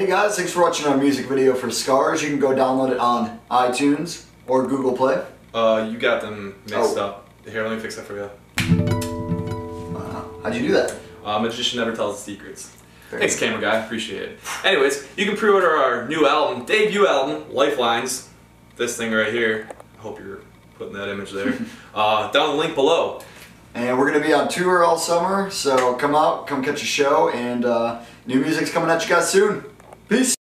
Hey guys, thanks for watching our music video for Scars. You can go download it on iTunes or Google Play. Uh, you got them mixed Oh. up. Here, let me fix that for you. Wow. How'd you do that? Uh, magician never tells the secrets. Very Thanks, camera guy. Appreciate it. Anyways, you can pre-order our new album, debut album, Lifelines. This thing right here. I hope you're putting that image there. uh, down the link below. And we're going to be on tour all summer, so come out, come catch a show, and uh, new music's coming at you guys soon. Peace!